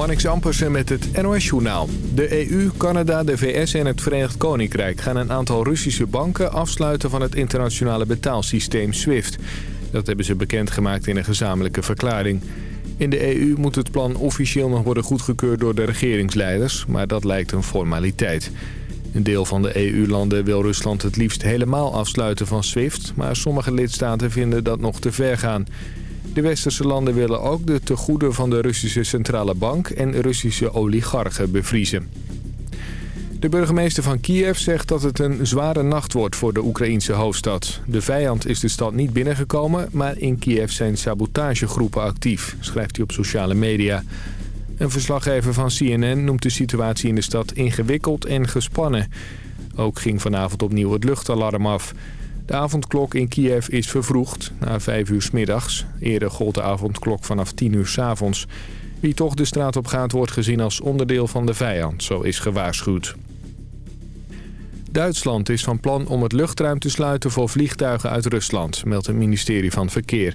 Marnix Ampersen met het NOS-journaal. De EU, Canada, de VS en het Verenigd Koninkrijk gaan een aantal Russische banken afsluiten van het internationale betaalsysteem SWIFT. Dat hebben ze bekendgemaakt in een gezamenlijke verklaring. In de EU moet het plan officieel nog worden goedgekeurd door de regeringsleiders, maar dat lijkt een formaliteit. Een deel van de EU-landen wil Rusland het liefst helemaal afsluiten van SWIFT... maar sommige lidstaten vinden dat nog te ver gaan. De westerse landen willen ook de tegoeden van de Russische Centrale Bank en Russische oligarchen bevriezen. De burgemeester van Kiev zegt dat het een zware nacht wordt voor de Oekraïense hoofdstad. De vijand is de stad niet binnengekomen, maar in Kiev zijn sabotagegroepen actief, schrijft hij op sociale media. Een verslaggever van CNN noemt de situatie in de stad ingewikkeld en gespannen. Ook ging vanavond opnieuw het luchtalarm af. De avondklok in Kiev is vervroegd, na vijf uur s middags. Eerder gold de avondklok vanaf tien uur s avonds. Wie toch de straat op gaat wordt gezien als onderdeel van de vijand, zo is gewaarschuwd. Duitsland is van plan om het luchtruim te sluiten voor vliegtuigen uit Rusland, meldt het ministerie van Verkeer.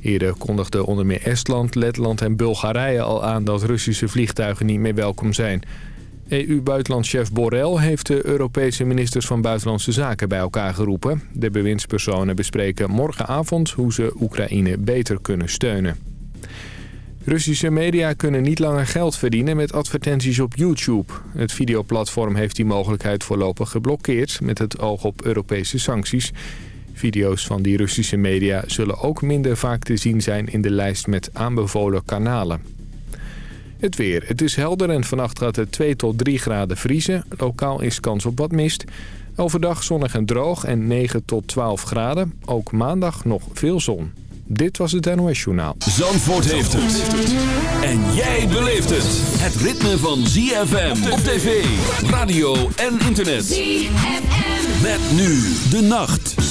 Eerder kondigden onder meer Estland, Letland en Bulgarije al aan dat Russische vliegtuigen niet meer welkom zijn. EU-buitenlandchef Borrell heeft de Europese ministers van Buitenlandse Zaken bij elkaar geroepen. De bewindspersonen bespreken morgenavond hoe ze Oekraïne beter kunnen steunen. Russische media kunnen niet langer geld verdienen met advertenties op YouTube. Het videoplatform heeft die mogelijkheid voorlopig geblokkeerd met het oog op Europese sancties. Video's van die Russische media zullen ook minder vaak te zien zijn in de lijst met aanbevolen kanalen. Het weer. Het is helder en vannacht gaat het 2 tot 3 graden vriezen. Lokaal is kans op wat mist. Overdag zonnig en droog en 9 tot 12 graden. Ook maandag nog veel zon. Dit was het NOS Journaal. Zandvoort heeft het. En jij beleeft het. Het ritme van ZFM op tv, radio en internet. ZFM. Met nu de nacht.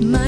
my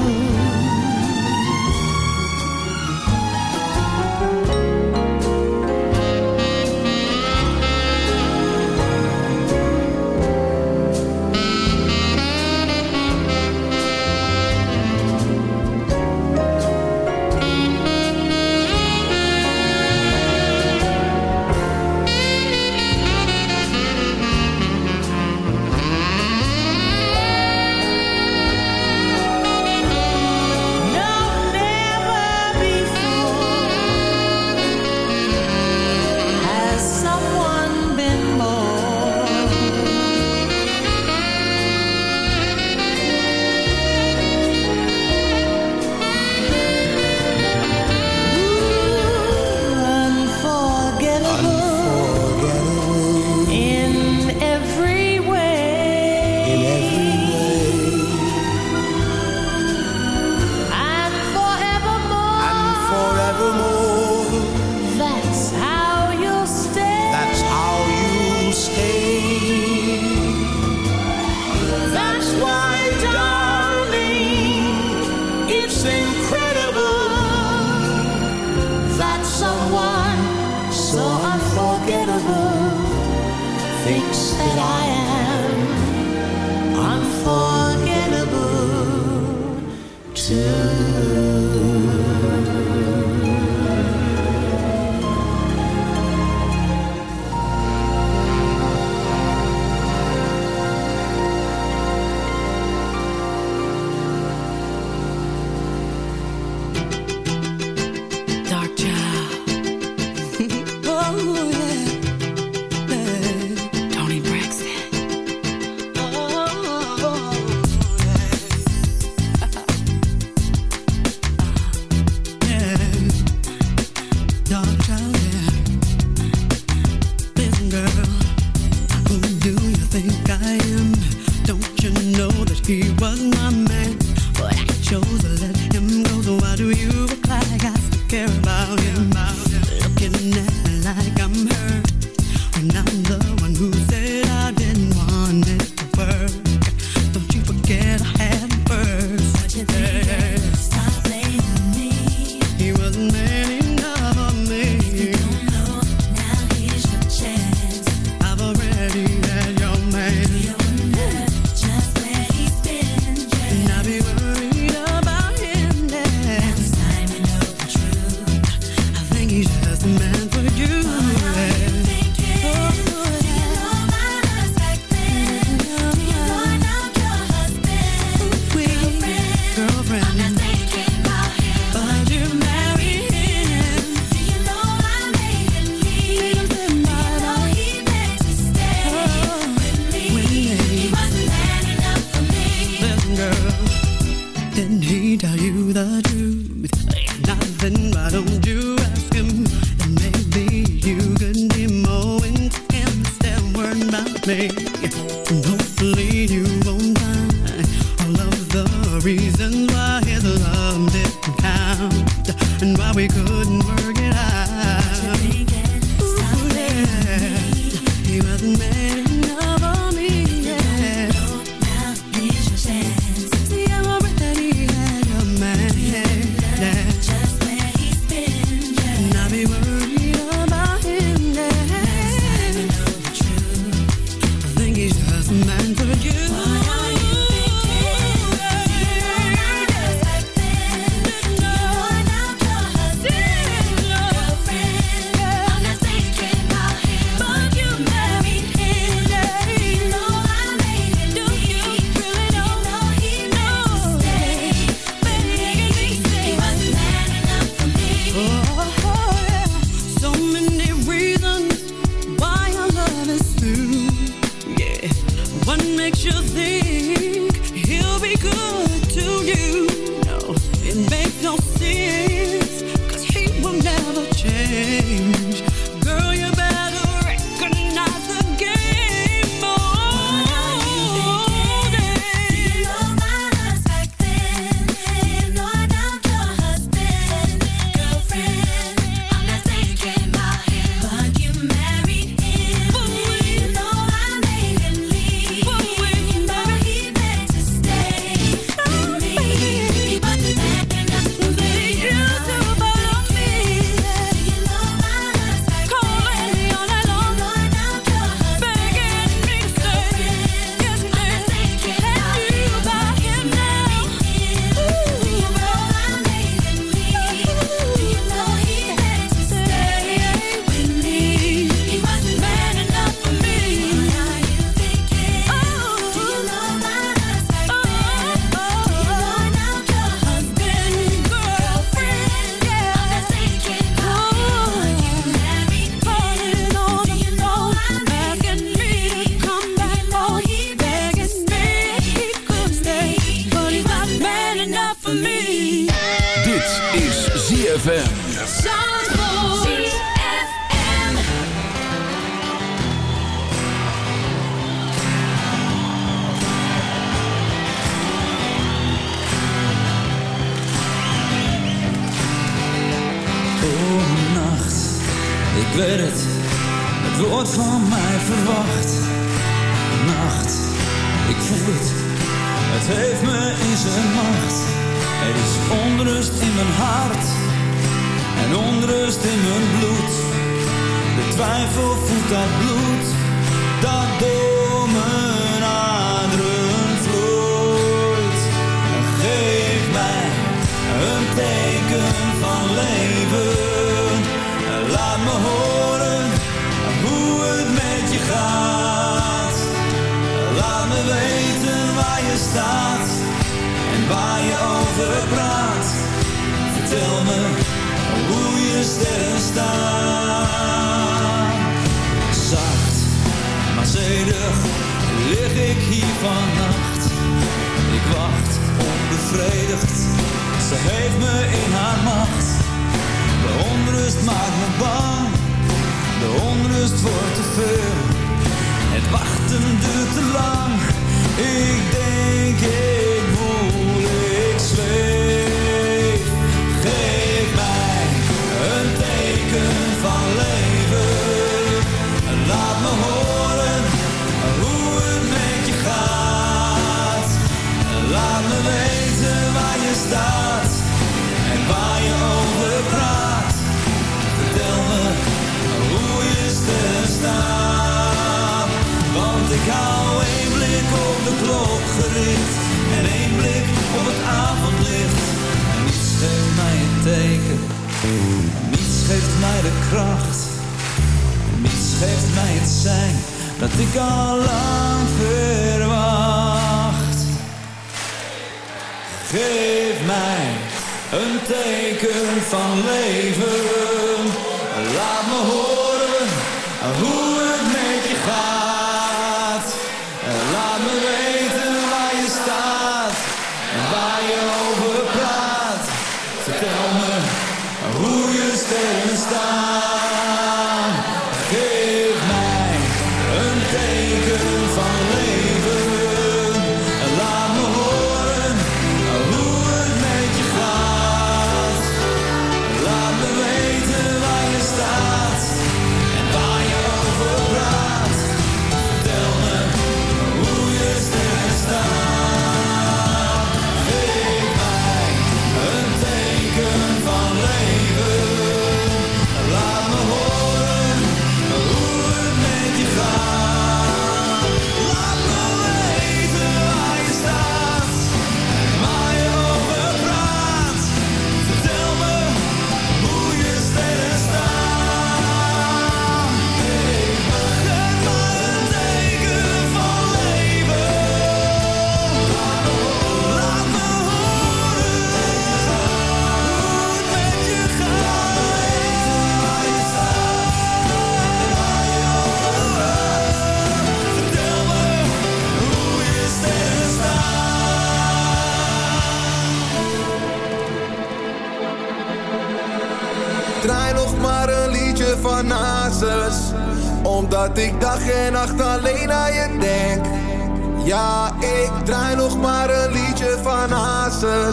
in every listen now.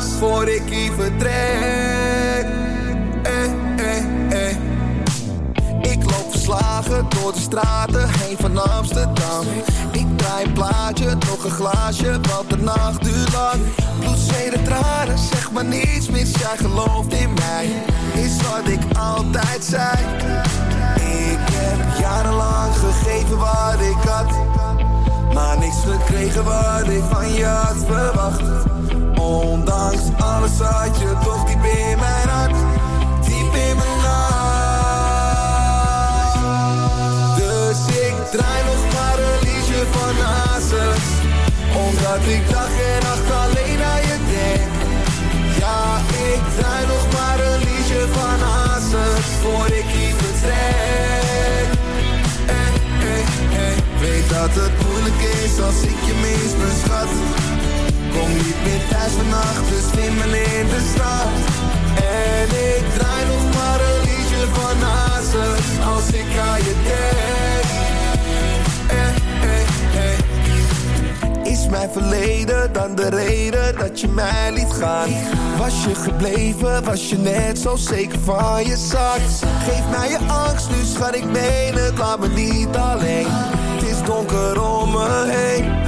Voor ik hier vertrek. Eh, eh, eh. Ik loop verslagen door de straten heen van Amsterdam. Ik draai een plaatje, nog een glaasje, want de nacht duurt lang. Bloed, zweet en tranen, zeg maar niets mis, jij gelooft in mij. Is wat ik altijd zei. Ik heb jarenlang gegeven wat ik had. Maar niks gekregen wat ik van je had verwacht. Ondanks alles had je toch diep in mijn hart. Diep in mijn hart. Dus ik draai nog maar een liedje van Hazes. Omdat ik dag en nacht alleen aan je denk. Ja, ik draai nog maar een liedje van Hazes. Voor ik hier vertrek. Eh, eh, eh. Weet dat het moeilijk is als ik je mis, mijn schat. Kom niet meer thuis vannacht, dus slimmen in de stad. En ik draai nog maar een liedje van Hazes als ik aan je denk. Eh, eh, eh. Is mijn verleden dan de reden dat je mij liet gaan? Was je gebleven, was je net zo zeker van je zak? Geef mij je angst, nu schat ik het, laat me niet alleen. Het is donker om me heen.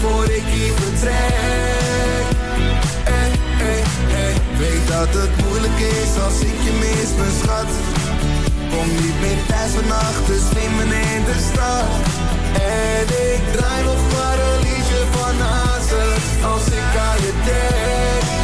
Voor ik hier vertrek. Eh, eh, eh. Weet dat het moeilijk is als ik je mis, mijn schat. Kom niet meer thuis vannacht, dus slimmen in de stad. En ik draai nog maar een liedje van Hazes. Als ik aan je denk.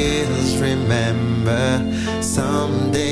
years remember someday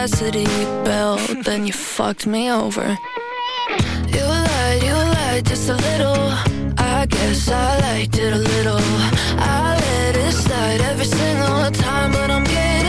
capacity built Then you fucked me over. You lied, you lied just a little. I guess I liked it a little. I let it slide every single time But I'm getting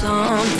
something.